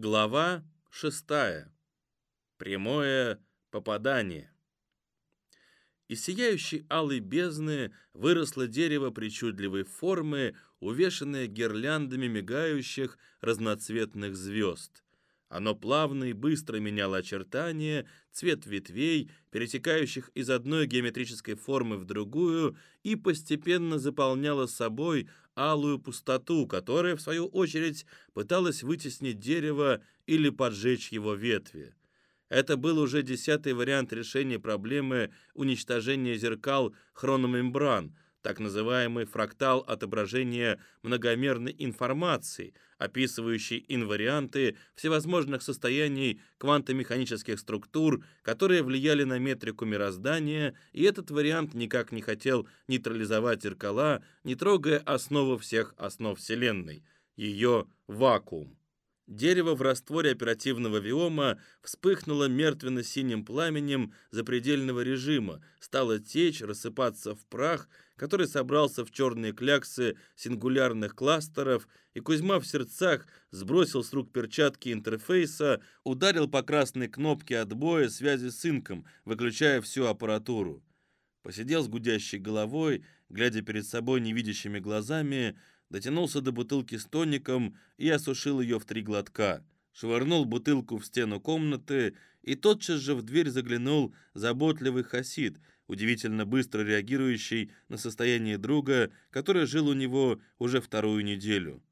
Глава 6. Прямое попадание. Из сияющей алой бездны выросло дерево причудливой формы, увешанное гирляндами мигающих разноцветных звезд. Оно плавно и быстро меняло очертания, цвет ветвей, перетекающих из одной геометрической формы в другую, и постепенно заполняло собой алую пустоту, которая, в свою очередь, пыталась вытеснить дерево или поджечь его ветви. Это был уже десятый вариант решения проблемы уничтожения зеркал хрономембран – так называемый фрактал отображения многомерной информации, описывающий инварианты всевозможных состояний квантомеханических структур, которые влияли на метрику мироздания, и этот вариант никак не хотел нейтрализовать зеркала, не трогая основу всех основ Вселенной – ее вакуум. Дерево в растворе оперативного виома вспыхнуло мертвенно-синим пламенем запредельного режима, стало течь, рассыпаться в прах, который собрался в черные кляксы сингулярных кластеров, и Кузьма в сердцах сбросил с рук перчатки интерфейса, ударил по красной кнопке отбоя связи с инком, выключая всю аппаратуру. Посидел с гудящей головой, глядя перед собой невидящими глазами, дотянулся до бутылки с тоником и осушил ее в три глотка. Швырнул бутылку в стену комнаты, и тотчас же в дверь заглянул заботливый хасид, удивительно быстро реагирующий на состояние друга, который жил у него уже вторую неделю.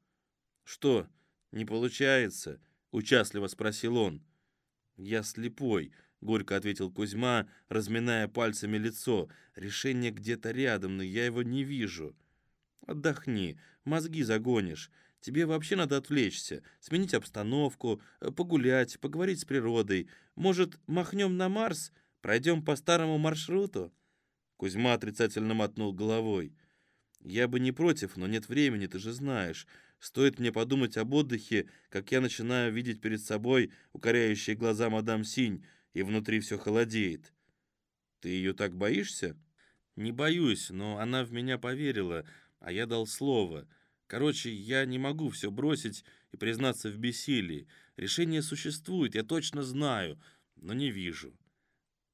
«Что, не получается?» — участливо спросил он. «Я слепой», — горько ответил Кузьма, разминая пальцами лицо. «Решение где-то рядом, но я его не вижу». «Отдохни, мозги загонишь. Тебе вообще надо отвлечься, сменить обстановку, э, погулять, поговорить с природой. Может, махнем на Марс, пройдем по старому маршруту?» Кузьма отрицательно мотнул головой. «Я бы не против, но нет времени, ты же знаешь. Стоит мне подумать об отдыхе, как я начинаю видеть перед собой укоряющие глаза мадам Синь, и внутри все холодеет». «Ты ее так боишься?» «Не боюсь, но она в меня поверила, а я дал слово. Короче, я не могу все бросить и признаться в бессилии. Решение существует, я точно знаю, но не вижу.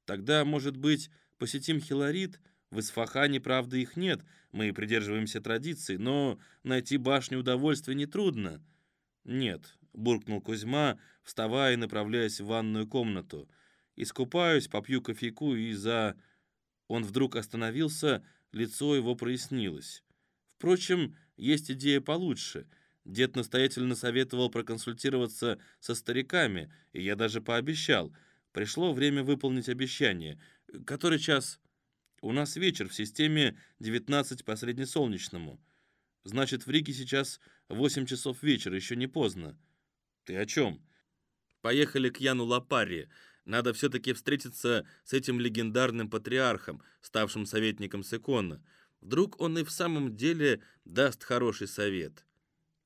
Тогда, может быть, посетим Хилорит? В Исфахане, правда, их нет, мы придерживаемся традиций, но найти башню удовольствия нетрудно. Нет, буркнул Кузьма, вставая и направляясь в ванную комнату. Искупаюсь, попью кофейку и за... Он вдруг остановился, лицо его прояснилось. Впрочем, есть идея получше. Дед настоятельно советовал проконсультироваться со стариками, и я даже пообещал. Пришло время выполнить обещание. Который час? У нас вечер в системе 19 по среднесолнечному. Значит, в Риге сейчас 8 часов вечера, еще не поздно. Ты о чем? Поехали к Яну Лапари. Надо все-таки встретиться с этим легендарным патриархом, ставшим советником Секона. Вдруг он и в самом деле даст хороший совет.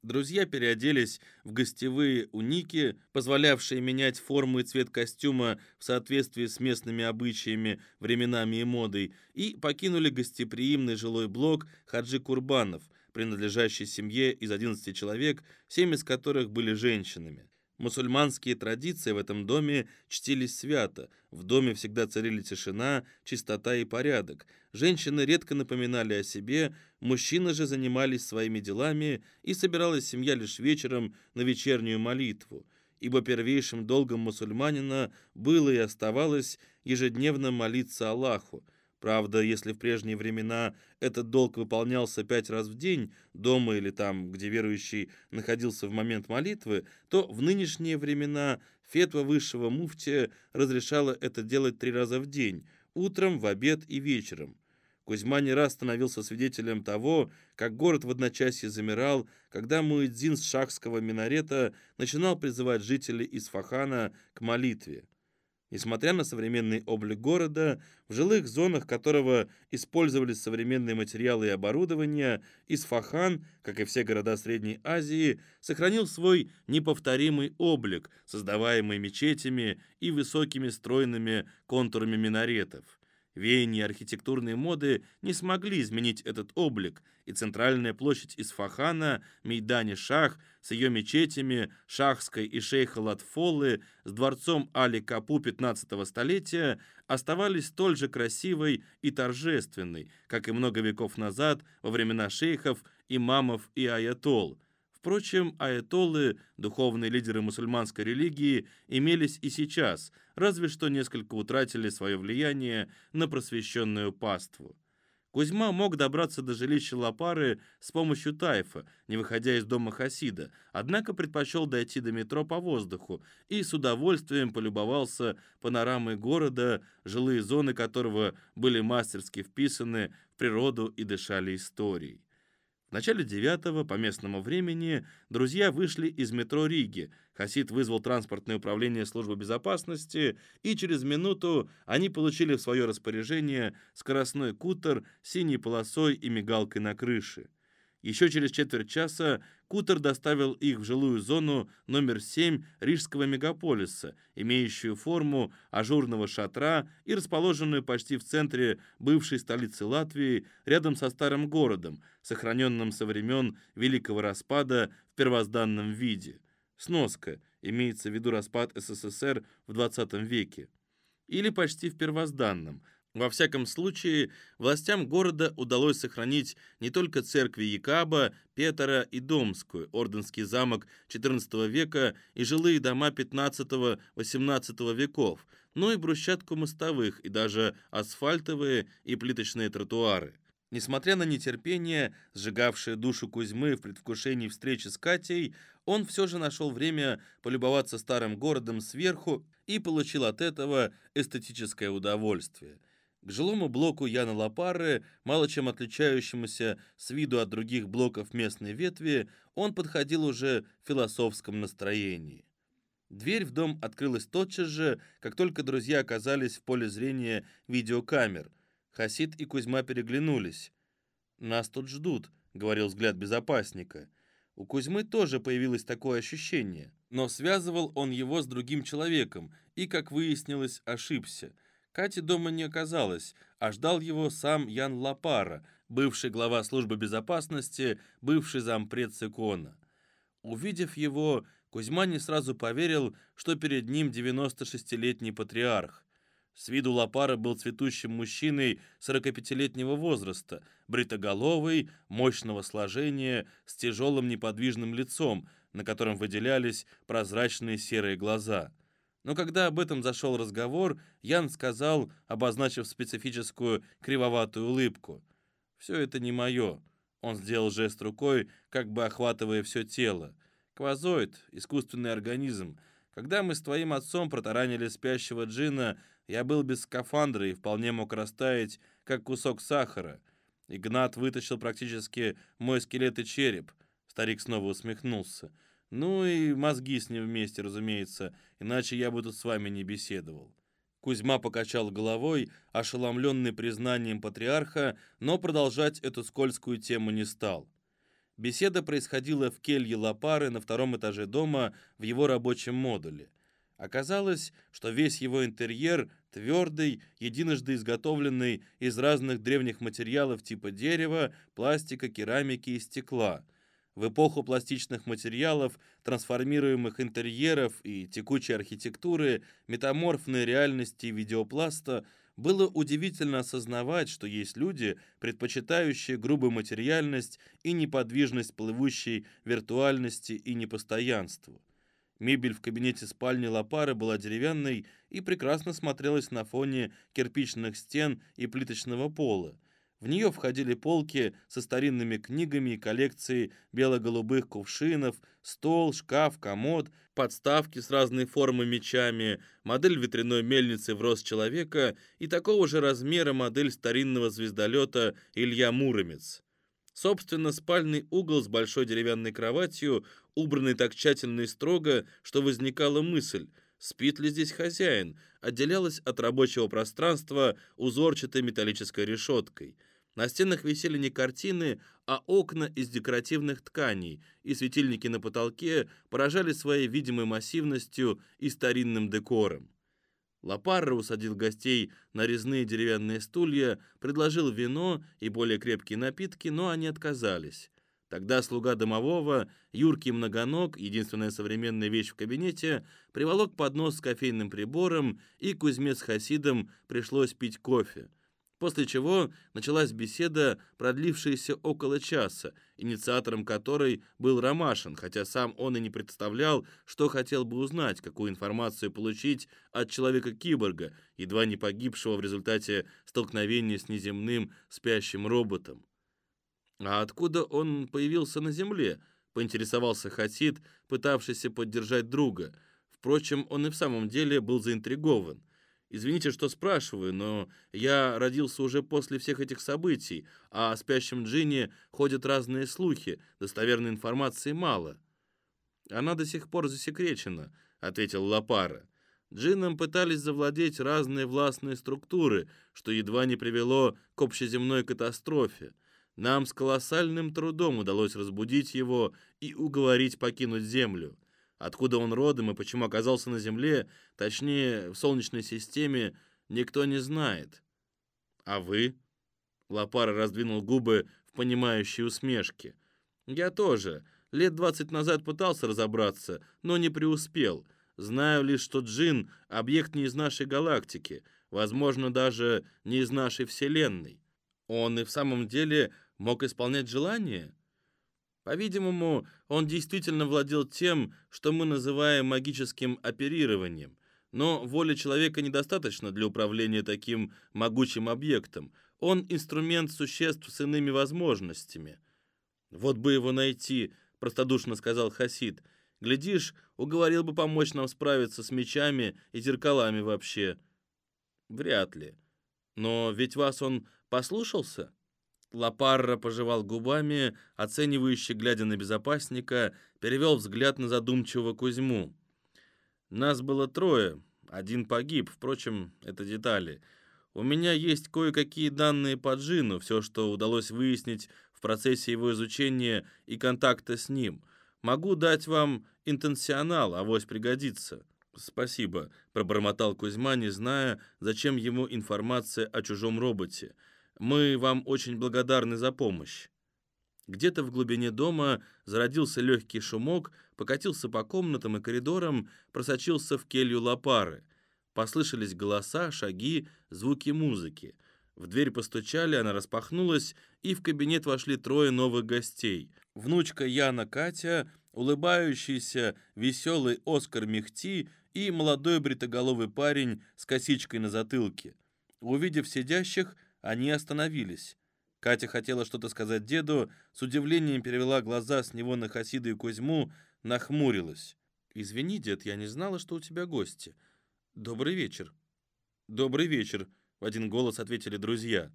Друзья переоделись в гостевые уники, позволявшие менять форму и цвет костюма в соответствии с местными обычаями, временами и модой, и покинули гостеприимный жилой блок Хаджи Курбанов, принадлежащий семье из 11 человек, семь из которых были женщинами. Мусульманские традиции в этом доме чтились свято. В доме всегда царили тишина, чистота и порядок. Женщины редко напоминали о себе, мужчины же занимались своими делами, и собиралась семья лишь вечером на вечернюю молитву. Ибо первейшим долгом мусульманина было и оставалось ежедневно молиться Аллаху – Правда, если в прежние времена этот долг выполнялся пять раз в день, дома или там, где верующий находился в момент молитвы, то в нынешние времена фетва высшего муфтия разрешала это делать три раза в день, утром, в обед и вечером. Кузьма не раз становился свидетелем того, как город в одночасье замирал, когда Муэдзин с шахского минарета начинал призывать жителей из Фахана к молитве. Несмотря на современный облик города, в жилых зонах которого использовались современные материалы и оборудование, Исфахан, как и все города Средней Азии, сохранил свой неповторимый облик, создаваемый мечетями и высокими стройными контурами минаретов. Веяния архитектурной моды не смогли изменить этот облик, и центральная площадь Исфахана, Мейдани-Шах, с ее мечетями Шахской и Шейха Латфолы, с дворцом Али-Капу 15 столетия, оставались столь же красивой и торжественной, как и много веков назад, во времена шейхов, имамов и аятол – Впрочем, аятоллы, духовные лидеры мусульманской религии, имелись и сейчас, разве что несколько утратили свое влияние на просвещенную паству. Кузьма мог добраться до жилища Лапары с помощью тайфа, не выходя из дома Хасида, однако предпочел дойти до метро по воздуху и с удовольствием полюбовался панорамой города, жилые зоны которого были мастерски вписаны в природу и дышали историей. В начале девятого по местному времени друзья вышли из метро Риги. Хасид вызвал транспортное управление службы безопасности, и через минуту они получили в свое распоряжение скоростной кутер с синей полосой и мигалкой на крыше. Еще через четверть часа Кутер доставил их в жилую зону номер 7 Рижского мегаполиса, имеющую форму ажурного шатра и расположенную почти в центре бывшей столицы Латвии, рядом со старым городом, сохраненным со времен Великого Распада в первозданном виде. Сноска. Имеется в виду распад СССР в 20 веке. Или почти в первозданном – во всяком случае, властям города удалось сохранить не только церкви Якаба, Петера и Домскую, Орденский замок XIV века и жилые дома XV-XVIII веков, но и брусчатку мостовых и даже асфальтовые и плиточные тротуары. Несмотря на нетерпение, сжигавшее душу Кузьмы в предвкушении встречи с Катей, он все же нашел время полюбоваться старым городом сверху и получил от этого эстетическое удовольствие – к жилому блоку Яна Лапары, мало чем отличающемуся с виду от других блоков местной ветви, он подходил уже в философском настроении. Дверь в дом открылась тотчас же, как только друзья оказались в поле зрения видеокамер. Хасид и Кузьма переглянулись. «Нас тут ждут», — говорил взгляд безопасника. У Кузьмы тоже появилось такое ощущение, но связывал он его с другим человеком и, как выяснилось, ошибся — Кати дома не оказалось, а ждал его сам Ян Лапара, бывший глава службы безопасности, бывший зампред Цикона. Увидев его, Кузьма не сразу поверил, что перед ним 96-летний патриарх. С виду Лапара был цветущим мужчиной 45-летнего возраста, бритоголовый, мощного сложения, с тяжелым неподвижным лицом, на котором выделялись прозрачные серые глаза – но когда об этом зашел разговор, Ян сказал, обозначив специфическую кривоватую улыбку. «Все это не мое». Он сделал жест рукой, как бы охватывая все тело. «Квазоид, искусственный организм. Когда мы с твоим отцом протаранили спящего джина, я был без скафандра и вполне мог растаять, как кусок сахара. Игнат вытащил практически мой скелет и череп». Старик снова усмехнулся. Ну и мозги с ним вместе, разумеется, иначе я бы тут с вами не беседовал. Кузьма покачал головой, ошеломленный признанием патриарха, но продолжать эту скользкую тему не стал. Беседа происходила в келье Лапары на втором этаже дома в его рабочем модуле. Оказалось, что весь его интерьер твердый, единожды изготовленный из разных древних материалов типа дерева, пластика, керамики и стекла – в эпоху пластичных материалов, трансформируемых интерьеров и текучей архитектуры, метаморфной реальности видеопласта было удивительно осознавать, что есть люди, предпочитающие грубую материальность и неподвижность плывущей виртуальности и непостоянству. Мебель в кабинете спальни Лапары была деревянной и прекрасно смотрелась на фоне кирпичных стен и плиточного пола. В нее входили полки со старинными книгами и коллекцией бело-голубых кувшинов, стол, шкаф, комод, подставки с разной формы мечами, модель ветряной мельницы в рост человека и такого же размера модель старинного звездолета Илья Муромец. Собственно, спальный угол с большой деревянной кроватью, убранный так тщательно и строго, что возникала мысль, спит ли здесь хозяин, отделялась от рабочего пространства узорчатой металлической решеткой – на стенах висели не картины, а окна из декоративных тканей, и светильники на потолке поражали своей видимой массивностью и старинным декором. Лапарра усадил гостей на резные деревянные стулья, предложил вино и более крепкие напитки, но они отказались. Тогда слуга домового, юркий многоног, единственная современная вещь в кабинете, приволок поднос с кофейным прибором, и Кузьме с Хасидом пришлось пить кофе. После чего началась беседа, продлившаяся около часа, инициатором которой был Ромашин, хотя сам он и не представлял, что хотел бы узнать, какую информацию получить от человека-киборга, едва не погибшего в результате столкновения с неземным спящим роботом. «А откуда он появился на Земле?» — поинтересовался Хасид, пытавшийся поддержать друга. Впрочем, он и в самом деле был заинтригован. Извините, что спрашиваю, но я родился уже после всех этих событий, а о спящем Джинне ходят разные слухи, достоверной информации мало». «Она до сих пор засекречена», — ответил Лапара. Джинном пытались завладеть разные властные структуры, что едва не привело к общеземной катастрофе. Нам с колоссальным трудом удалось разбудить его и уговорить покинуть Землю. Откуда он родом и почему оказался на Земле, точнее, в Солнечной системе, никто не знает. А вы? Лапара раздвинул губы в понимающей усмешке. Я тоже. Лет двадцать назад пытался разобраться, но не преуспел. Знаю лишь, что Джин — объект не из нашей галактики, возможно, даже не из нашей Вселенной. Он и в самом деле мог исполнять желания? По-видимому, он действительно владел тем, что мы называем магическим оперированием. Но воли человека недостаточно для управления таким могучим объектом. Он инструмент существ с иными возможностями. «Вот бы его найти», — простодушно сказал Хасид. «Глядишь, уговорил бы помочь нам справиться с мечами и зеркалами вообще». «Вряд ли. Но ведь вас он послушался?» Лапарра пожевал губами, оценивающе глядя на безопасника, перевел взгляд на задумчивого Кузьму. «Нас было трое, один погиб, впрочем, это детали. У меня есть кое-какие данные по Джину, все, что удалось выяснить в процессе его изучения и контакта с ним. Могу дать вам интенсионал, авось пригодится». «Спасибо», — пробормотал Кузьма, не зная, зачем ему информация о чужом роботе. Мы вам очень благодарны за помощь». Где-то в глубине дома зародился легкий шумок, покатился по комнатам и коридорам, просочился в келью лопары. Послышались голоса, шаги, звуки музыки. В дверь постучали, она распахнулась, и в кабинет вошли трое новых гостей. Внучка Яна Катя, улыбающийся, веселый Оскар Мехти и молодой бритоголовый парень с косичкой на затылке. Увидев сидящих, они остановились. Катя хотела что-то сказать деду, с удивлением перевела глаза с него на Хасида и Кузьму, нахмурилась. «Извини, дед, я не знала, что у тебя гости. Добрый вечер». «Добрый вечер», — в один голос ответили друзья.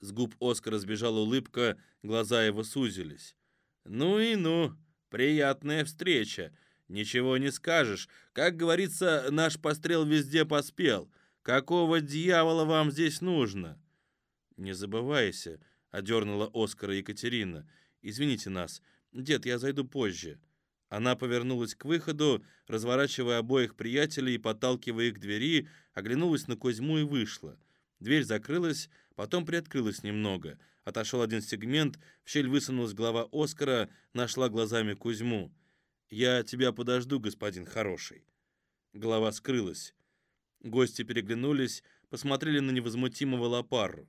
С губ Оскара сбежала улыбка, глаза его сузились. «Ну и ну, приятная встреча. Ничего не скажешь. Как говорится, наш пострел везде поспел. Какого дьявола вам здесь нужно?» «Не забывайся», — одернула Оскара Екатерина. «Извините нас. Дед, я зайду позже». Она повернулась к выходу, разворачивая обоих приятелей и подталкивая их к двери, оглянулась на Кузьму и вышла. Дверь закрылась, потом приоткрылась немного. Отошел один сегмент, в щель высунулась голова Оскара, нашла глазами Кузьму. «Я тебя подожду, господин хороший». Голова скрылась. Гости переглянулись, посмотрели на невозмутимого Лопару.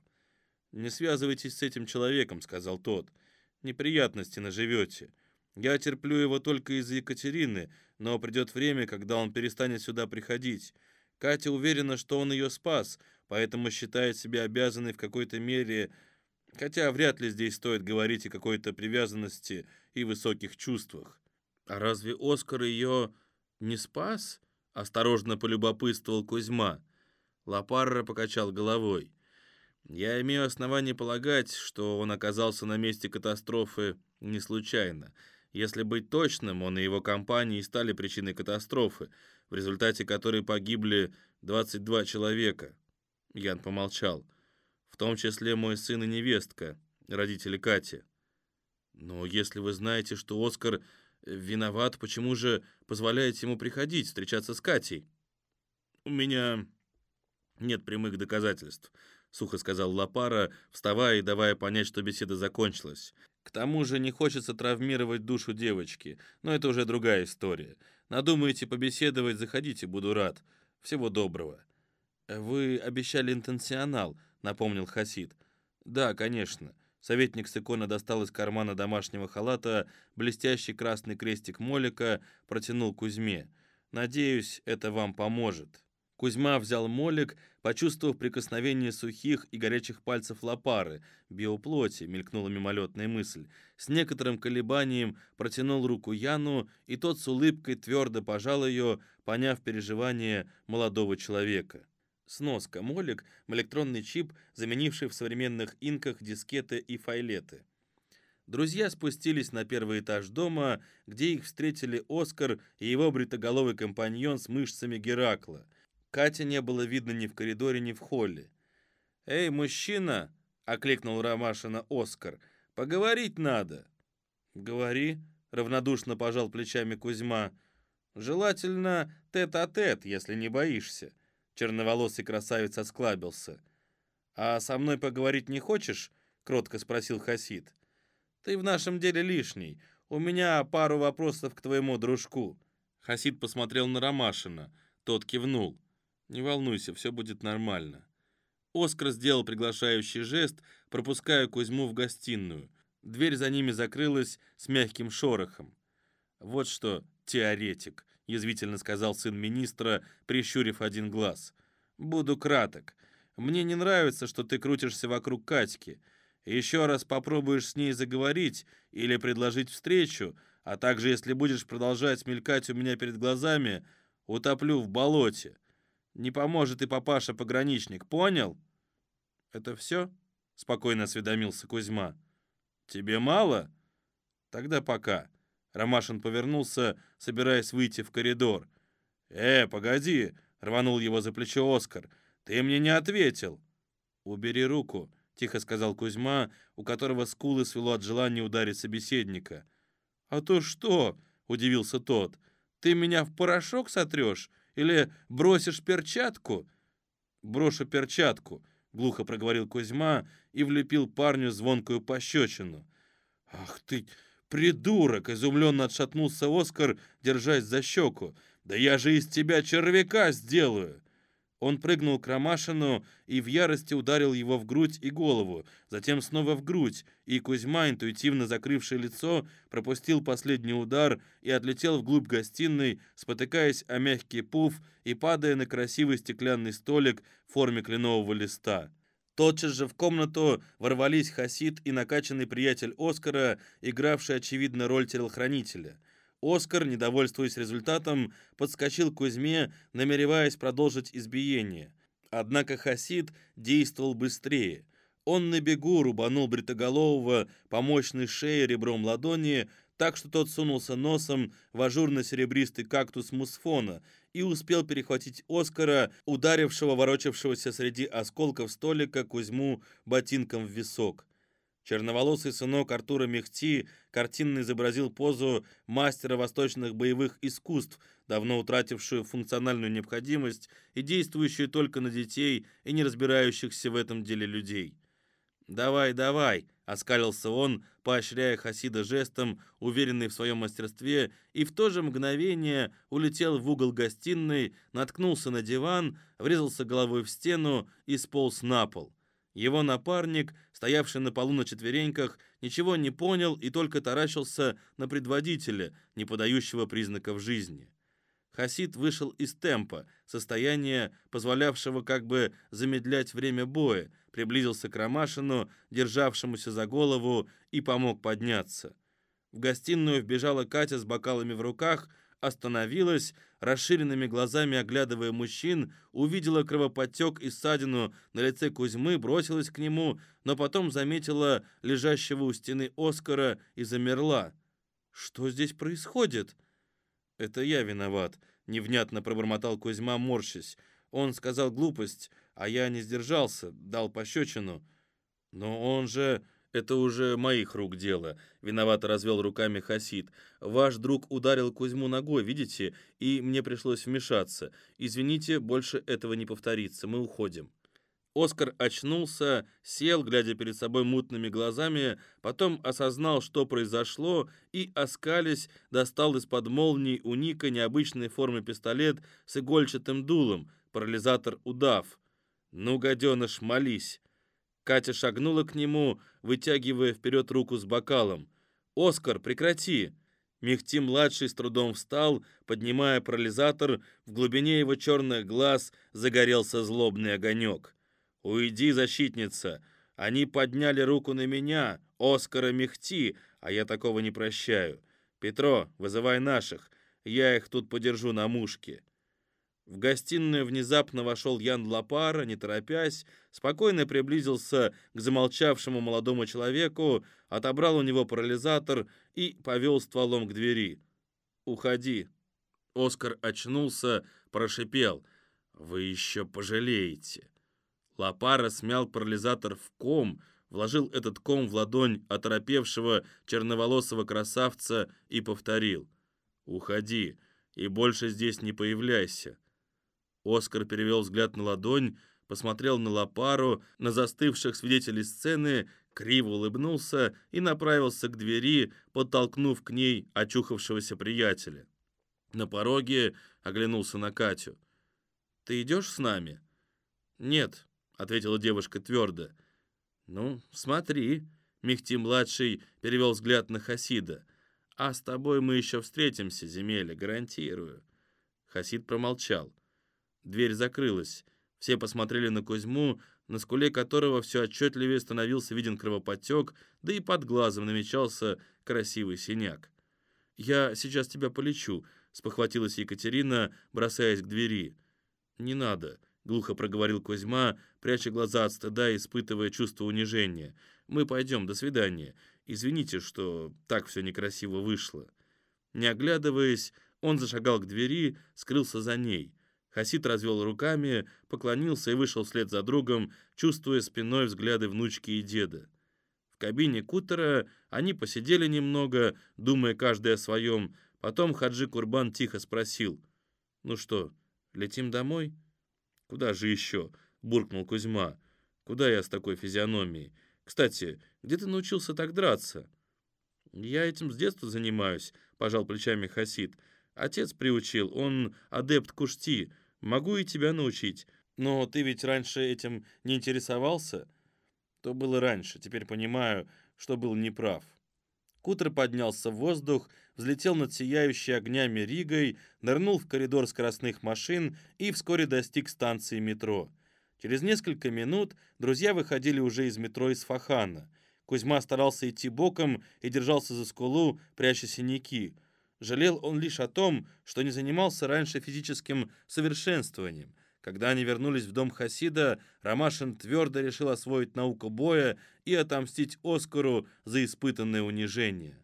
«Не связывайтесь с этим человеком», — сказал тот. «Неприятности наживете. Я терплю его только из-за Екатерины, но придет время, когда он перестанет сюда приходить. Катя уверена, что он ее спас, поэтому считает себя обязанной в какой-то мере, хотя вряд ли здесь стоит говорить о какой-то привязанности и высоких чувствах. А разве Оскар ее не спас? Осторожно полюбопытствовал Кузьма. Лапарра покачал головой. Я имею основание полагать, что он оказался на месте катастрофы не случайно. Если быть точным, он и его компании стали причиной катастрофы, в результате которой погибли 22 человека. Ян помолчал. В том числе мой сын и невестка, родители Кати. Но если вы знаете, что Оскар виноват, почему же позволяете ему приходить, встречаться с Катей? У меня Нет прямых доказательств, сухо сказал Лапара, вставая и давая понять, что беседа закончилась. К тому же не хочется травмировать душу девочки, но это уже другая история. Надумаете побеседовать, заходите, буду рад. Всего доброго. Вы обещали интенсионал, напомнил Хасид. Да, конечно. Советник Сыкона достал из кармана домашнего халата блестящий красный крестик Молика, протянул Кузьме. «Надеюсь, это вам поможет». Кузьма взял молик, почувствовав прикосновение сухих и горячих пальцев лопары, биоплоти, мелькнула мимолетная мысль. С некоторым колебанием протянул руку Яну, и тот с улыбкой твердо пожал ее, поняв переживания молодого человека. Сноска. Молик – электронный чип, заменивший в современных инках дискеты и файлеты. Друзья спустились на первый этаж дома, где их встретили Оскар и его бритоголовый компаньон с мышцами Геракла – Кати не было видно ни в коридоре, ни в холле. «Эй, мужчина!» — окликнул Ромашина Оскар. «Поговорить надо». «Говори», — равнодушно пожал плечами Кузьма. «Желательно тет-а-тет, -тет, если не боишься». Черноволосый красавец осклабился. «А со мной поговорить не хочешь?» — кротко спросил Хасид. «Ты в нашем деле лишний. У меня пару вопросов к твоему дружку». Хасид посмотрел на Ромашина. Тот кивнул. Не волнуйся, все будет нормально. Оскар сделал приглашающий жест, пропуская Кузьму в гостиную. Дверь за ними закрылась с мягким шорохом. «Вот что, теоретик», — язвительно сказал сын министра, прищурив один глаз. «Буду краток. Мне не нравится, что ты крутишься вокруг Катьки. Еще раз попробуешь с ней заговорить или предложить встречу, а также, если будешь продолжать мелькать у меня перед глазами, утоплю в болоте. Не поможет и папаша-пограничник, понял?» «Это все?» — спокойно осведомился Кузьма. «Тебе мало? Тогда пока». Ромашин повернулся, собираясь выйти в коридор. «Э, погоди!» — рванул его за плечо Оскар. «Ты мне не ответил!» «Убери руку», — тихо сказал Кузьма, у которого скулы свело от желания ударить собеседника. «А то что?» — удивился тот. «Ты меня в порошок сотрешь? Или бросишь перчатку?» «Брошу перчатку», — глухо проговорил Кузьма и влепил парню звонкую пощечину. «Ах ты, придурок!» — изумленно отшатнулся Оскар, держась за щеку. «Да я же из тебя червяка сделаю!» Он прыгнул к Ромашину и в ярости ударил его в грудь и голову, затем снова в грудь, и Кузьма, интуитивно закрывший лицо, пропустил последний удар и отлетел вглубь гостиной, спотыкаясь о мягкий пуф и падая на красивый стеклянный столик в форме кленового листа. Тотчас же в комнату ворвались Хасид и накачанный приятель Оскара, игравший, очевидно, роль телохранителя – Оскар, недовольствуясь результатом, подскочил к Кузьме, намереваясь продолжить избиение. Однако Хасид действовал быстрее. Он на бегу рубанул бритоголового по мощной шее ребром ладони, так что тот сунулся носом в ажурно-серебристый кактус мусфона и успел перехватить Оскара, ударившего, ворочавшегося среди осколков столика Кузьму ботинком в висок. Черноволосый сынок Артура Мехти картинно изобразил позу мастера восточных боевых искусств, давно утратившую функциональную необходимость и действующую только на детей и не разбирающихся в этом деле людей. «Давай, давай!» — оскалился он, поощряя Хасида жестом, уверенный в своем мастерстве, и в то же мгновение улетел в угол гостиной, наткнулся на диван, врезался головой в стену и сполз на пол. Его напарник, стоявший на полу на четвереньках, ничего не понял и только таращился на предводителя, не подающего признаков жизни. Хасид вышел из темпа, состояния, позволявшего как бы замедлять время боя, приблизился к Ромашину, державшемуся за голову, и помог подняться. В гостиную вбежала Катя с бокалами в руках, остановилась, расширенными глазами оглядывая мужчин, увидела кровоподтек и ссадину на лице Кузьмы, бросилась к нему, но потом заметила лежащего у стены Оскара и замерла. «Что здесь происходит?» «Это я виноват», — невнятно пробормотал Кузьма, морщась. Он сказал глупость, а я не сдержался, дал пощечину. «Но он же... «Это уже моих рук дело», — виновато развел руками Хасид. «Ваш друг ударил Кузьму ногой, видите, и мне пришлось вмешаться. Извините, больше этого не повторится, мы уходим». Оскар очнулся, сел, глядя перед собой мутными глазами, потом осознал, что произошло, и, оскались, достал из-под молний у Ника необычной формы пистолет с игольчатым дулом, парализатор удав. «Ну, гаденыш, молись!» Катя шагнула к нему, вытягивая вперед руку с бокалом. «Оскар, прекрати!» Мехти-младший с трудом встал, поднимая парализатор, в глубине его черных глаз загорелся злобный огонек. «Уйди, защитница! Они подняли руку на меня, Оскара Мехти, а я такого не прощаю. Петро, вызывай наших, я их тут подержу на мушке». В гостиную внезапно вошел Ян Лапара, не торопясь, спокойно приблизился к замолчавшему молодому человеку, отобрал у него парализатор и повел стволом к двери. «Уходи». Оскар очнулся, прошипел. «Вы еще пожалеете». Лапара смял парализатор в ком, вложил этот ком в ладонь оторопевшего черноволосого красавца и повторил. «Уходи, и больше здесь не появляйся». Оскар перевел взгляд на ладонь, посмотрел на Лапару, на застывших свидетелей сцены, криво улыбнулся и направился к двери, подтолкнув к ней очухавшегося приятеля. На пороге оглянулся на Катю. «Ты идешь с нами?» «Нет», — ответила девушка твердо. «Ну, смотри», — Мехти-младший перевел взгляд на Хасида. «А с тобой мы еще встретимся, земеля, гарантирую». Хасид промолчал. Дверь закрылась. Все посмотрели на Кузьму, на скуле которого все отчетливее становился виден кровоподтек, да и под глазом намечался красивый синяк. «Я сейчас тебя полечу», — спохватилась Екатерина, бросаясь к двери. «Не надо», — глухо проговорил Кузьма, пряча глаза от стыда и испытывая чувство унижения. «Мы пойдем, до свидания. Извините, что так все некрасиво вышло». Не оглядываясь, он зашагал к двери, скрылся за ней. Хасид развел руками, поклонился и вышел вслед за другом, чувствуя спиной взгляды внучки и деда. В кабине кутера они посидели немного, думая каждый о своем. Потом Хаджи Курбан тихо спросил. «Ну что, летим домой?» «Куда же еще?» — буркнул Кузьма. «Куда я с такой физиономией? Кстати, где ты научился так драться?» «Я этим с детства занимаюсь», — пожал плечами Хасид. «Отец приучил, он адепт кушти». Могу и тебя научить. Но ты ведь раньше этим не интересовался? То было раньше, теперь понимаю, что был неправ. Кутер поднялся в воздух, взлетел над сияющей огнями Ригой, нырнул в коридор скоростных машин и вскоре достиг станции метро. Через несколько минут друзья выходили уже из метро из Фахана. Кузьма старался идти боком и держался за скулу, пряча синяки. Жалел он лишь о том, что не занимался раньше физическим совершенствованием. Когда они вернулись в дом Хасида, Ромашин твердо решил освоить науку боя и отомстить Оскару за испытанное унижение.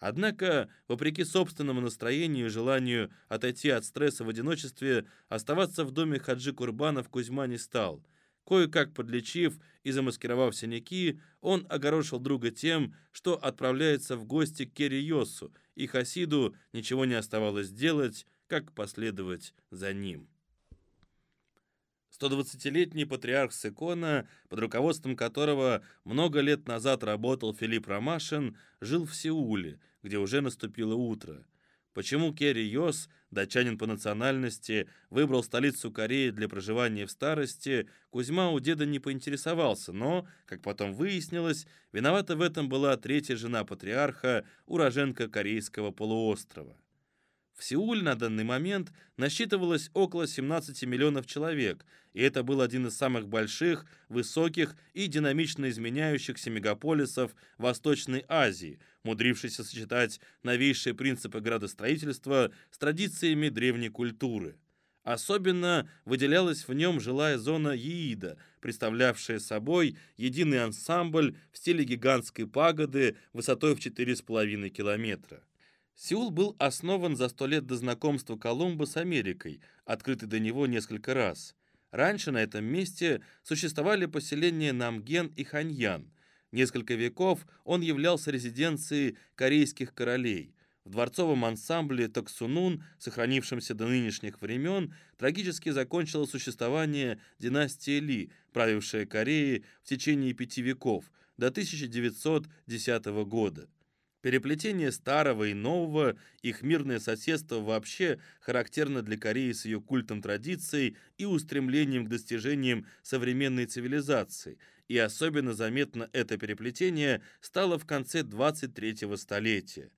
Однако, вопреки собственному настроению и желанию отойти от стресса в одиночестве, оставаться в доме Хаджи Курбанов Кузьма не стал – Кое-как подлечив и замаскировав синяки, он огорошил друга тем, что отправляется в гости к Кериосу, и Хасиду ничего не оставалось делать, как последовать за ним. 120-летний патриарх Секона, под руководством которого много лет назад работал Филипп Ромашин, жил в Сеуле, где уже наступило утро – Почему Керри Йос, датчанин по национальности, выбрал столицу Кореи для проживания в старости, Кузьма у деда не поинтересовался, но, как потом выяснилось, виновата в этом была третья жена патриарха, уроженка Корейского полуострова. В Сеуле на данный момент насчитывалось около 17 миллионов человек, и это был один из самых больших, высоких и динамично изменяющихся мегаполисов Восточной Азии, мудрившийся сочетать новейшие принципы градостроительства с традициями древней культуры. Особенно выделялась в нем жилая зона Яида, представлявшая собой единый ансамбль в стиле гигантской пагоды высотой в 4,5 километра. Сеул был основан за сто лет до знакомства Колумба с Америкой, открытый до него несколько раз. Раньше на этом месте существовали поселения Намген и Ханьян. Несколько веков он являлся резиденцией корейских королей. В дворцовом ансамбле Токсунун, сохранившемся до нынешних времен, трагически закончило существование династии Ли, правившая Кореей в течение пяти веков, до 1910 года. Переплетение старого и нового, их мирное соседство вообще характерно для Кореи с ее культом традиций и устремлением к достижениям современной цивилизации, и особенно заметно это переплетение стало в конце 23-го столетия.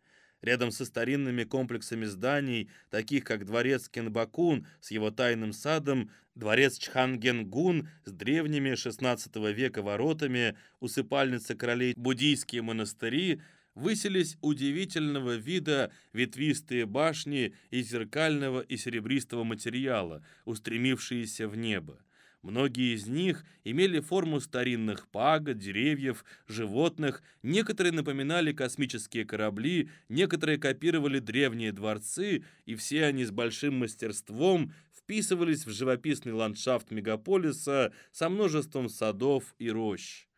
Рядом со старинными комплексами зданий, таких как дворец Кенбакун с его тайным садом, дворец Чхангенгун с древними XVI века воротами, усыпальница королей буддийские монастыри, высились удивительного вида ветвистые башни из зеркального и серебристого материала, устремившиеся в небо. Многие из них имели форму старинных пагод, деревьев, животных, некоторые напоминали космические корабли, некоторые копировали древние дворцы, и все они с большим мастерством вписывались в живописный ландшафт мегаполиса со множеством садов и рощ.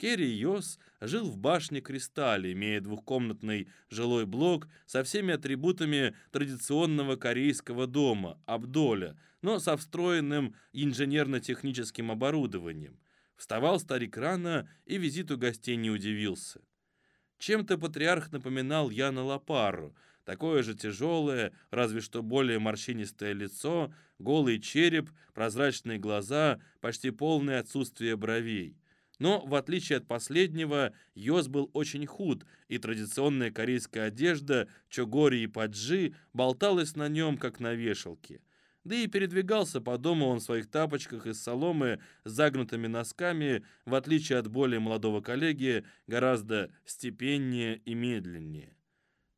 Керри Йос жил в башне Кристалли, имея двухкомнатный жилой блок со всеми атрибутами традиционного корейского дома – Абдоля, но со встроенным инженерно-техническим оборудованием. Вставал старик рано и визиту гостей не удивился. Чем-то патриарх напоминал Яна Лапару, такое же тяжелое, разве что более морщинистое лицо, голый череп, прозрачные глаза, почти полное отсутствие бровей. Но, в отличие от последнего, Йос был очень худ, и традиционная корейская одежда, чогори и паджи, болталась на нем, как на вешалке. Да и передвигался по дому он в своих тапочках из соломы с загнутыми носками, в отличие от более молодого коллеги, гораздо степеннее и медленнее.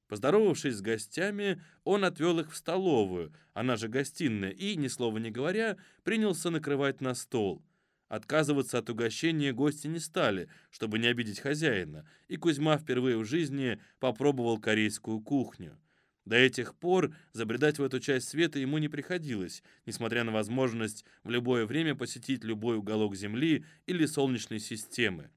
Поздоровавшись с гостями, он отвел их в столовую, она же гостиная, и, ни слова не говоря, принялся накрывать на стол – Отказываться от угощения гости не стали, чтобы не обидеть хозяина, и Кузьма впервые в жизни попробовал корейскую кухню. До этих пор забредать в эту часть света ему не приходилось, несмотря на возможность в любое время посетить любой уголок Земли или Солнечной системы.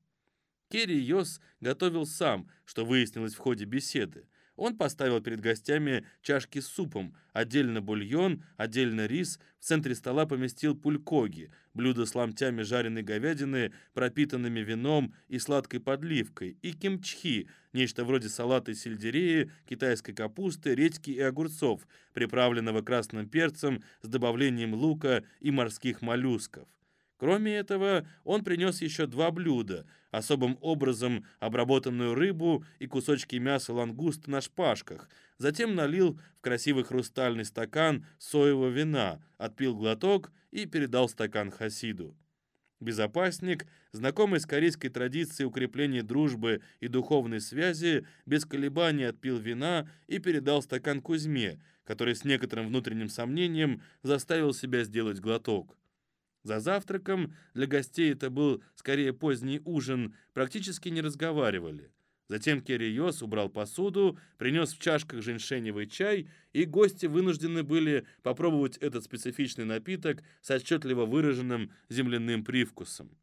Керри Йос готовил сам, что выяснилось в ходе беседы. Он поставил перед гостями чашки с супом, отдельно бульон, отдельно рис, в центре стола поместил пулькоги, блюдо с ломтями жареной говядины, пропитанными вином и сладкой подливкой, и кимчхи, нечто вроде салата из сельдерея, китайской капусты, редьки и огурцов, приправленного красным перцем с добавлением лука и морских моллюсков. Кроме этого, он принес еще два блюда, особым образом обработанную рыбу и кусочки мяса лангуста на шпажках, затем налил в красивый хрустальный стакан соевого вина, отпил глоток и передал стакан Хасиду. Безопасник, знакомый с корейской традицией укрепления дружбы и духовной связи, без колебаний отпил вина и передал стакан Кузьме, который с некоторым внутренним сомнением заставил себя сделать глоток. За завтраком для гостей это был скорее поздний ужин, практически не разговаривали. Затем Керри Йос убрал посуду, принес в чашках женьшеневый чай, и гости вынуждены были попробовать этот специфичный напиток с отчетливо выраженным земляным привкусом.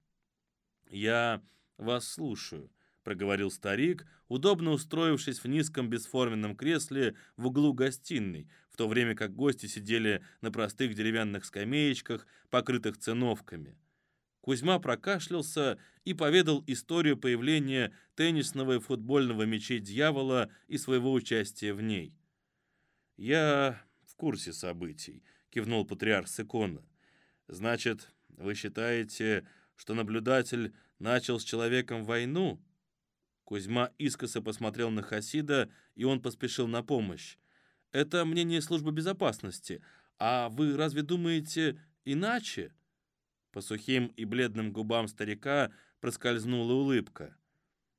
«Я вас слушаю», — проговорил старик, удобно устроившись в низком бесформенном кресле в углу гостиной, в то время как гости сидели на простых деревянных скамеечках, покрытых циновками. Кузьма прокашлялся и поведал историю появления теннисного и футбольного мячей дьявола и своего участия в ней. «Я в курсе событий», — кивнул патриарх Секона. «Значит, вы считаете, что наблюдатель начал с человеком войну?» Кузьма искоса посмотрел на Хасида, и он поспешил на помощь. «Это мнение службы безопасности. А вы разве думаете иначе?» По сухим и бледным губам старика проскользнула улыбка.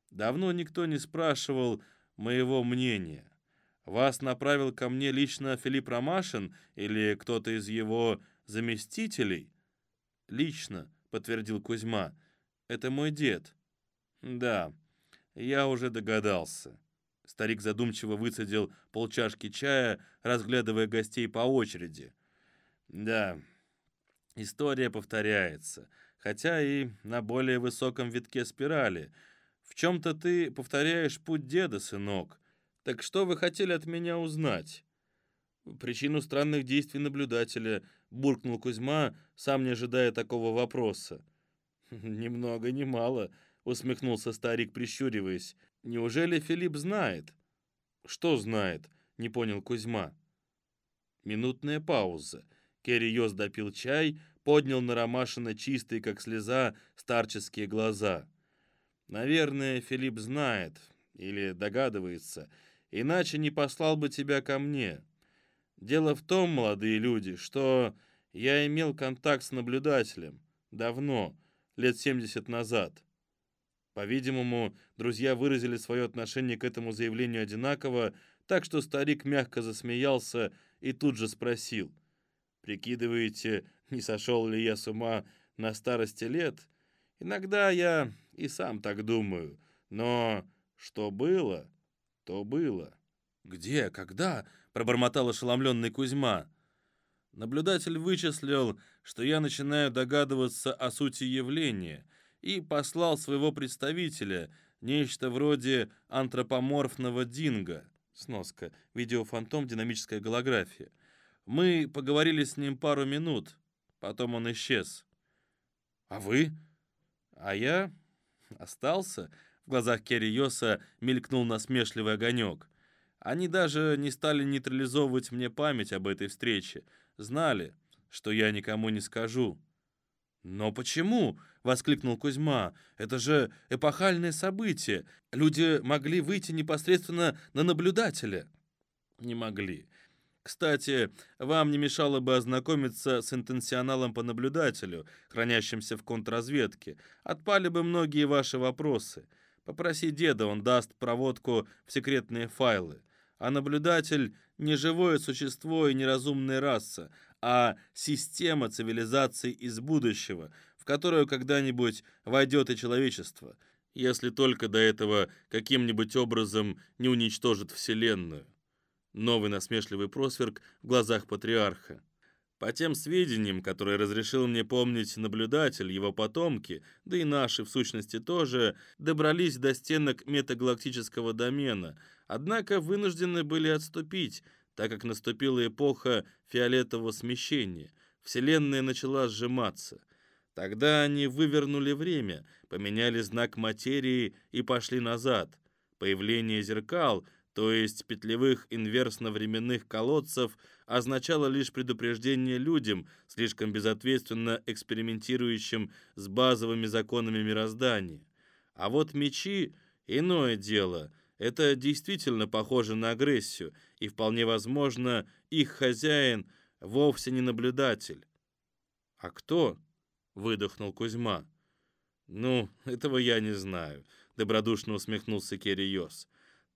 «Давно никто не спрашивал моего мнения. Вас направил ко мне лично Филипп Ромашин или кто-то из его заместителей?» «Лично», — подтвердил Кузьма. «Это мой дед». «Да, я уже догадался. Старик задумчиво выцедил полчашки чая, разглядывая гостей по очереди. Да, история повторяется, хотя и на более высоком витке спирали. В чем-то ты повторяешь путь деда, сынок. Так что вы хотели от меня узнать?» «Причину странных действий наблюдателя», — буркнул Кузьма, сам не ожидая такого вопроса. «Ни много ни мало», — усмехнулся старик, прищуриваясь. «Неужели Филипп знает?» «Что знает?» — не понял Кузьма. Минутная пауза. Керри Йос допил чай, поднял на Ромашина чистые, как слеза, старческие глаза. «Наверное, Филипп знает или догадывается, иначе не послал бы тебя ко мне. Дело в том, молодые люди, что я имел контакт с наблюдателем давно, лет 70 назад. По-видимому, друзья выразили свое отношение к этому заявлению одинаково, так что старик мягко засмеялся и тут же спросил, «Прикидываете, не сошел ли я с ума на старости лет? Иногда я и сам так думаю, но что было, то было». «Где? Когда?» — пробормотал ошеломленный Кузьма. Наблюдатель вычислил, что я начинаю догадываться о сути явления, и послал своего представителя, нечто вроде антропоморфного динго. Сноска. Видеофантом, динамическая голография. Мы поговорили с ним пару минут, потом он исчез. А вы? А я остался. В глазах Керри Йоса мелькнул насмешливый огонек. Они даже не стали нейтрализовывать мне память об этой встрече. Знали, что я никому не скажу. «Но почему?» — воскликнул Кузьма. «Это же эпохальное событие. Люди могли выйти непосредственно на наблюдателя». «Не могли. Кстати, вам не мешало бы ознакомиться с интенсионалом по наблюдателю, хранящимся в контрразведке. Отпали бы многие ваши вопросы. Попроси деда, он даст проводку в секретные файлы а наблюдатель — не живое существо и неразумная раса, а система цивилизаций из будущего, в которую когда-нибудь войдет и человечество, если только до этого каким-нибудь образом не уничтожит Вселенную. Новый насмешливый просверк в глазах патриарха. По тем сведениям, которые разрешил мне помнить наблюдатель, его потомки, да и наши, в сущности, тоже, добрались до стенок метагалактического домена, однако вынуждены были отступить, так как наступила эпоха фиолетового смещения. Вселенная начала сжиматься. Тогда они вывернули время, поменяли знак материи и пошли назад. Появление зеркал, то есть петлевых инверсно-временных колодцев, означало лишь предупреждение людям, слишком безответственно экспериментирующим с базовыми законами мироздания. А вот мечи — иное дело. Это действительно похоже на агрессию, и вполне возможно, их хозяин вовсе не наблюдатель. «А кто?» — выдохнул Кузьма. «Ну, этого я не знаю», — добродушно усмехнулся Керриос.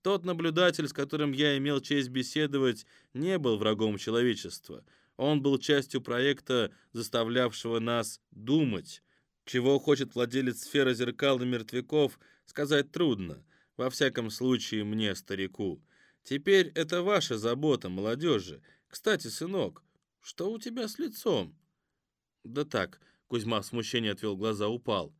Тот наблюдатель, с которым я имел честь беседовать, не был врагом человечества. Он был частью проекта, заставлявшего нас думать. Чего хочет владелец сферы зеркал и мертвяков, сказать трудно. Во всяком случае, мне, старику. Теперь это ваша забота, молодежи. Кстати, сынок, что у тебя с лицом? Да так, Кузьма в смущении отвел глаза, упал.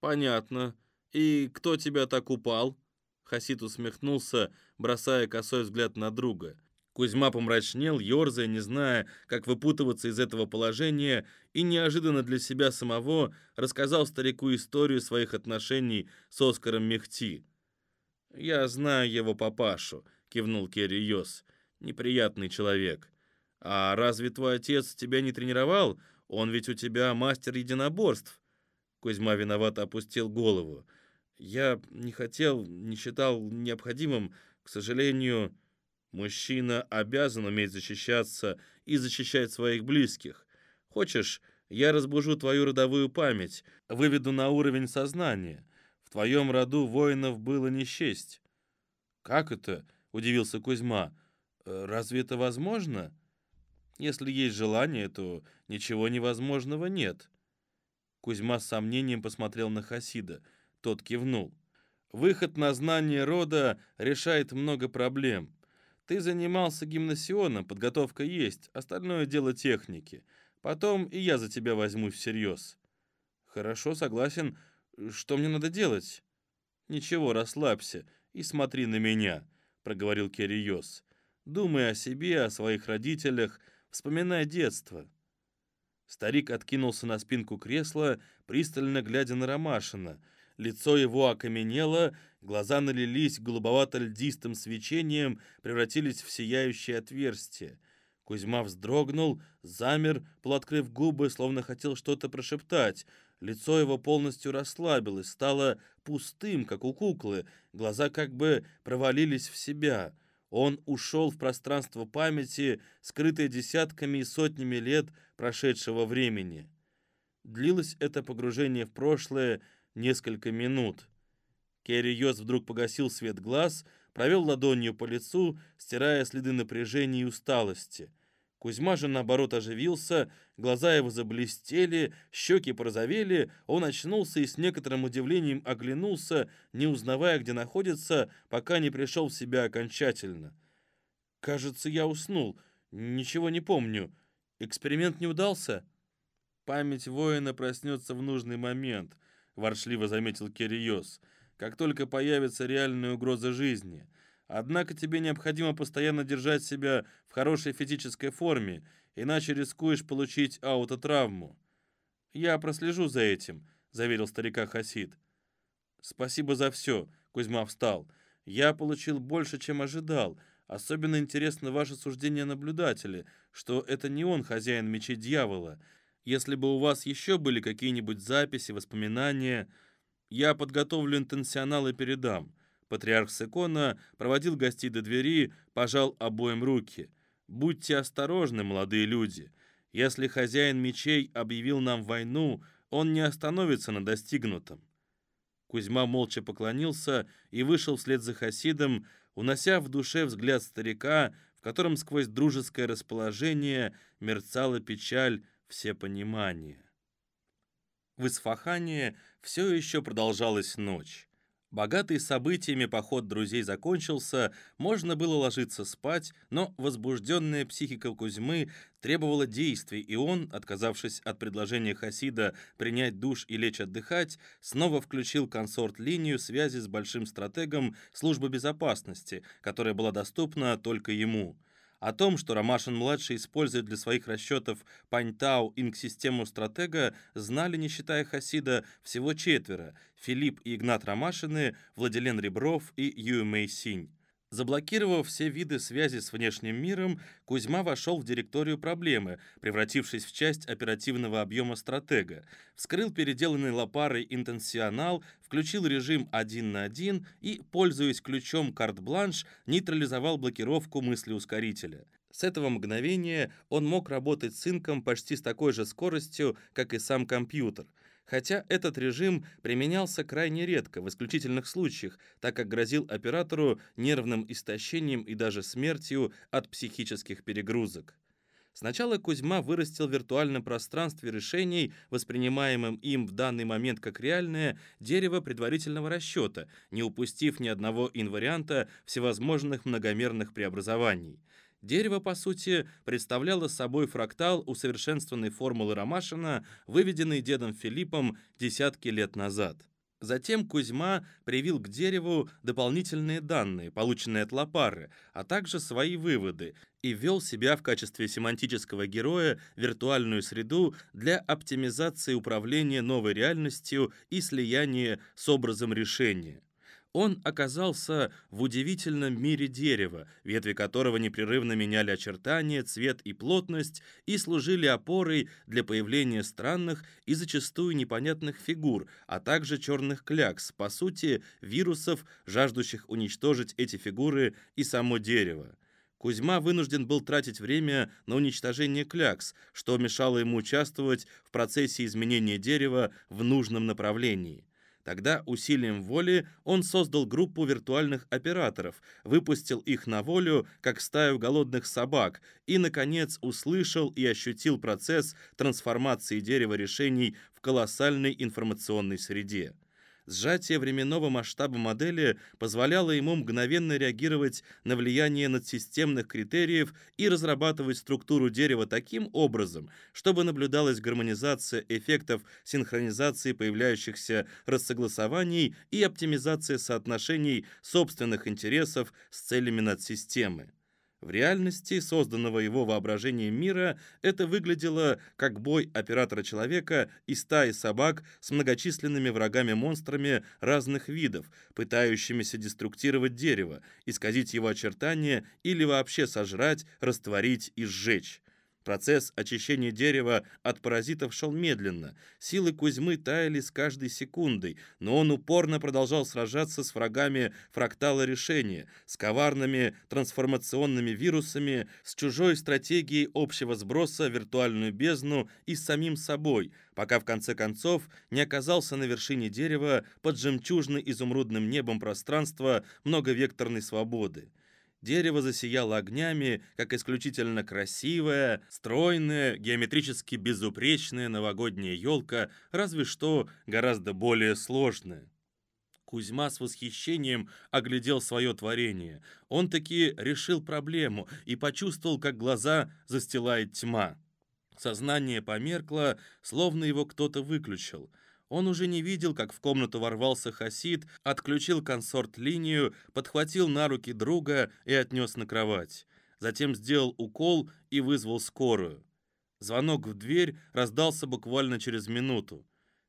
Понятно. И кто тебя так упал? Хасид усмехнулся, бросая косой взгляд на друга. Кузьма помрачнел, ерзая, не зная, как выпутываться из этого положения, и неожиданно для себя самого рассказал старику историю своих отношений с Оскаром Мехти. «Я знаю его папашу», — кивнул Керри Йос. «Неприятный человек. А разве твой отец тебя не тренировал? Он ведь у тебя мастер единоборств». Кузьма виновато опустил голову. Я не хотел, не считал необходимым, к сожалению, мужчина обязан уметь защищаться и защищать своих близких. Хочешь, я разбужу твою родовую память, выведу на уровень сознания. В твоем роду воинов было не счесть. Как это? удивился Кузьма. «Э, разве это возможно? Если есть желание, то ничего невозможного нет. Кузьма с сомнением посмотрел на Хасида — тот кивнул. Выход на знание рода решает много проблем. Ты занимался гимнасионом, подготовка есть, остальное дело техники. Потом и я за тебя возьмусь всерьез. Хорошо, согласен. Что мне надо делать? «Ничего, расслабься и смотри на меня», — проговорил Керриос. «Думай о себе, о своих родителях, вспоминай детство». Старик откинулся на спинку кресла, пристально глядя на Ромашина. Лицо его окаменело, глаза налились голубовато-льдистым свечением, превратились в сияющее отверстие. Кузьма вздрогнул, замер, полуоткрыв губы, словно хотел что-то прошептать. Лицо его полностью расслабилось, стало пустым, как у куклы, глаза как бы провалились в себя. Он ушел в пространство памяти, скрытое десятками и сотнями лет прошедшего времени. Длилось это погружение в прошлое несколько минут. Керри Йос вдруг погасил свет глаз, провел ладонью по лицу, стирая следы напряжения и усталости. Кузьма же, наоборот, оживился, глаза его заблестели, щеки порозовели, он очнулся и с некоторым удивлением оглянулся, не узнавая, где находится, пока не пришел в себя окончательно. «Кажется, я уснул. Ничего не помню. Эксперимент не удался?» «Память воина проснется в нужный момент», — воршливо заметил Кириос, «как только появится реальная угроза жизни». Однако тебе необходимо постоянно держать себя в хорошей физической форме, иначе рискуешь получить аутотравму. Я прослежу за этим, заверил старика Хасид. Спасибо за все, Кузьма встал. Я получил больше, чем ожидал. Особенно интересно ваше суждение наблюдателя, что это не он хозяин мечей дьявола. Если бы у вас еще были какие-нибудь записи, воспоминания, я подготовлю интенсионал и передам. Патриарх Секона проводил гостей до двери, пожал обоим руки. «Будьте осторожны, молодые люди. Если хозяин мечей объявил нам войну, он не остановится на достигнутом». Кузьма молча поклонился и вышел вслед за Хасидом, унося в душе взгляд старика, в котором сквозь дружеское расположение мерцала печаль всепонимания. В Исфахане все еще продолжалась ночь. Богатый событиями поход друзей закончился, можно было ложиться спать, но возбужденная психика Кузьмы требовала действий, и он, отказавшись от предложения Хасида принять душ и лечь отдыхать, снова включил консорт-линию связи с большим стратегом службы безопасности, которая была доступна только ему. О том, что Ромашин-младший использует для своих расчетов Паньтау инк-систему стратега, знали, не считая Хасида, всего четверо – Филипп и Игнат Ромашины, Владилен Ребров и Юэмэй Синь. Заблокировав все виды связи с внешним миром, Кузьма вошел в директорию проблемы, превратившись в часть оперативного объема стратега, вскрыл переделанный лопарой интенсионал, включил режим один на один и, пользуясь ключом карт-бланш, нейтрализовал блокировку мыслеускорителя. С этого мгновения он мог работать с инком почти с такой же скоростью, как и сам компьютер – хотя этот режим применялся крайне редко, в исключительных случаях, так как грозил оператору нервным истощением и даже смертью от психических перегрузок. Сначала Кузьма вырастил в виртуальном пространстве решений, воспринимаемым им в данный момент как реальное, дерево предварительного расчета, не упустив ни одного инварианта всевозможных многомерных преобразований. Дерево, по сути, представляло собой фрактал усовершенствованной формулы Ромашина, выведенной дедом Филиппом десятки лет назад. Затем Кузьма привил к дереву дополнительные данные, полученные от Лапары, а также свои выводы, и ввел себя в качестве семантического героя виртуальную среду для оптимизации управления новой реальностью и слияния с образом решения он оказался в удивительном мире дерева, ветви которого непрерывно меняли очертания, цвет и плотность и служили опорой для появления странных и зачастую непонятных фигур, а также черных клякс, по сути, вирусов, жаждущих уничтожить эти фигуры и само дерево. Кузьма вынужден был тратить время на уничтожение клякс, что мешало ему участвовать в процессе изменения дерева в нужном направлении. Тогда усилием воли он создал группу виртуальных операторов, выпустил их на волю, как стаю голодных собак, и, наконец, услышал и ощутил процесс трансформации дерева решений в колоссальной информационной среде. Сжатие временного масштаба модели позволяло ему мгновенно реагировать на влияние надсистемных критериев и разрабатывать структуру дерева таким образом, чтобы наблюдалась гармонизация эффектов синхронизации появляющихся рассогласований и оптимизация соотношений собственных интересов с целями надсистемы. В реальности созданного его воображением мира это выглядело как бой оператора-человека и стаи собак с многочисленными врагами-монстрами разных видов, пытающимися деструктировать дерево, исказить его очертания или вообще сожрать, растворить и сжечь. Процесс очищения дерева от паразитов шел медленно. Силы Кузьмы таяли с каждой секундой, но он упорно продолжал сражаться с врагами фрактала решения, с коварными трансформационными вирусами, с чужой стратегией общего сброса в виртуальную бездну и с самим собой, пока в конце концов не оказался на вершине дерева под жемчужно-изумрудным небом пространства многовекторной свободы. Дерево засияло огнями, как исключительно красивая, стройная, геометрически безупречная новогодняя елка, разве что гораздо более сложная. Кузьма с восхищением оглядел свое творение. Он таки решил проблему и почувствовал, как глаза застилает тьма. Сознание померкло, словно его кто-то выключил — он уже не видел, как в комнату ворвался Хасид, отключил консорт-линию, подхватил на руки друга и отнес на кровать. Затем сделал укол и вызвал скорую. Звонок в дверь раздался буквально через минуту.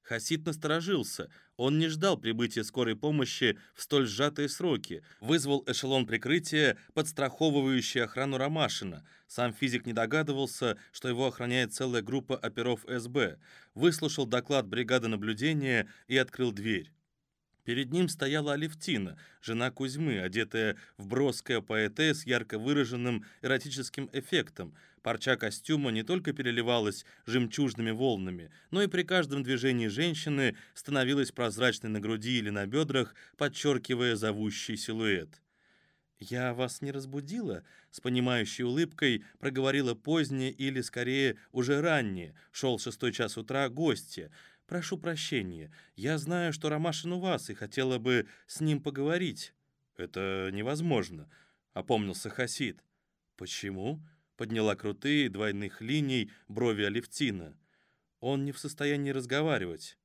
Хасид насторожился. Он не ждал прибытия скорой помощи в столь сжатые сроки. Вызвал эшелон прикрытия, подстраховывающий охрану Ромашина. Сам физик не догадывался, что его охраняет целая группа оперов СБ. Выслушал доклад бригады наблюдения и открыл дверь. Перед ним стояла Алевтина, жена Кузьмы, одетая в броское поэте с ярко выраженным эротическим эффектом. Парча костюма не только переливалась жемчужными волнами, но и при каждом движении женщины становилась прозрачной на груди или на бедрах, подчеркивая зовущий силуэт. «Я вас не разбудила?» — с понимающей улыбкой проговорила позднее или, скорее, уже раннее, шел шестой час утра, гостья — «Прошу прощения. Я знаю, что Ромашин у вас, и хотела бы с ним поговорить». «Это невозможно», — опомнился Хасид. «Почему?» — подняла крутые двойных линий брови Алевтина. «Он не в состоянии разговаривать.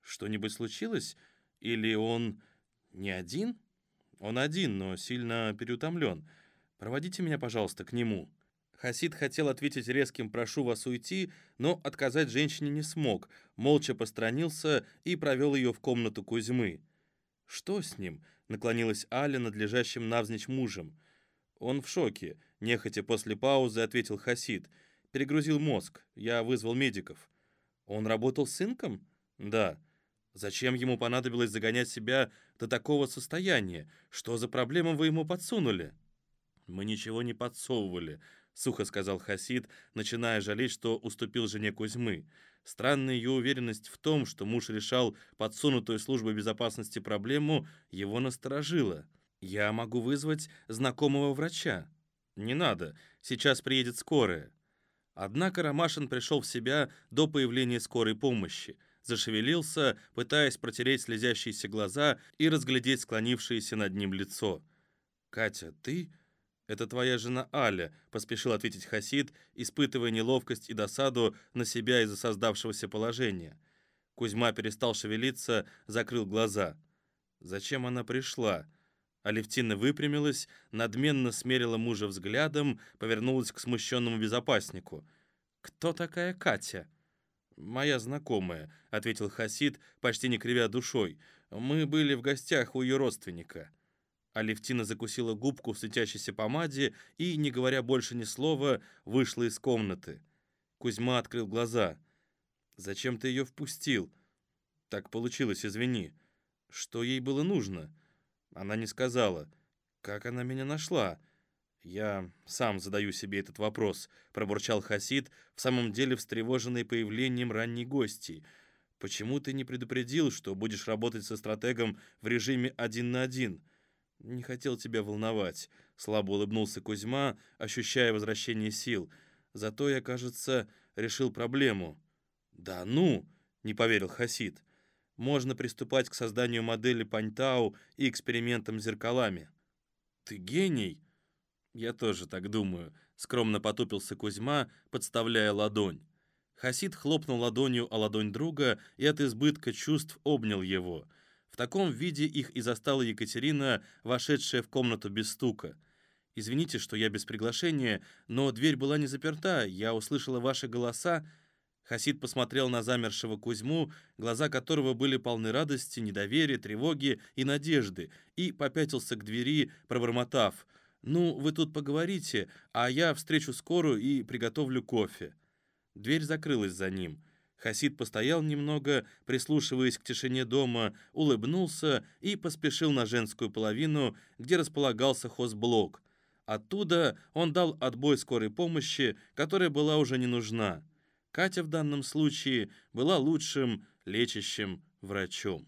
Что-нибудь случилось? Или он не один?» «Он один, но сильно переутомлен. Проводите меня, пожалуйста, к нему». Хасид хотел ответить резким «прошу вас уйти», но отказать женщине не смог, молча постранился и провел ее в комнату Кузьмы. «Что с ним?» — наклонилась Аля над лежащим навзничь мужем. «Он в шоке», — нехотя после паузы ответил Хасид. «Перегрузил мозг. Я вызвал медиков». «Он работал с сынком?» «Да». «Зачем ему понадобилось загонять себя до такого состояния? Что за проблему вы ему подсунули?» «Мы ничего не подсовывали», — сухо сказал Хасид, начиная жалеть, что уступил жене Кузьмы. Странная ее уверенность в том, что муж решал подсунутую службой безопасности проблему, его насторожила. «Я могу вызвать знакомого врача». «Не надо, сейчас приедет скорая». Однако Ромашин пришел в себя до появления скорой помощи. Зашевелился, пытаясь протереть слезящиеся глаза и разглядеть склонившееся над ним лицо. «Катя, ты?» «Это твоя жена Аля», — поспешил ответить Хасид, испытывая неловкость и досаду на себя из-за создавшегося положения. Кузьма перестал шевелиться, закрыл глаза. «Зачем она пришла?» Алевтина выпрямилась, надменно смерила мужа взглядом, повернулась к смущенному безопаснику. «Кто такая Катя?» «Моя знакомая», — ответил Хасид, почти не кривя душой. «Мы были в гостях у ее родственника». Алевтина закусила губку в светящейся помаде и, не говоря больше ни слова, вышла из комнаты. Кузьма открыл глаза. «Зачем ты ее впустил?» «Так получилось, извини». «Что ей было нужно?» Она не сказала. «Как она меня нашла?» «Я сам задаю себе этот вопрос», — пробурчал Хасид, в самом деле встревоженный появлением ранней гости. «Почему ты не предупредил, что будешь работать со стратегом в режиме один на один?» «Не хотел тебя волновать», — слабо улыбнулся Кузьма, ощущая возвращение сил. «Зато я, кажется, решил проблему». «Да ну!» — не поверил Хасид. Можно приступать к созданию модели Паньтау и экспериментам с зеркалами. Ты гений? Я тоже так думаю, скромно потупился Кузьма, подставляя ладонь. Хасид хлопнул ладонью о ладонь друга и от избытка чувств обнял его. В таком виде их и застала Екатерина, вошедшая в комнату без стука. «Извините, что я без приглашения, но дверь была не заперта, я услышала ваши голоса Хасид посмотрел на замершего Кузьму, глаза которого были полны радости, недоверия, тревоги и надежды, и попятился к двери, пробормотав «Ну, вы тут поговорите, а я встречу скорую и приготовлю кофе». Дверь закрылась за ним. Хасид постоял немного, прислушиваясь к тишине дома, улыбнулся и поспешил на женскую половину, где располагался хозблок. Оттуда он дал отбой скорой помощи, которая была уже не нужна. Катя в данном случае была лучшим лечащим врачом.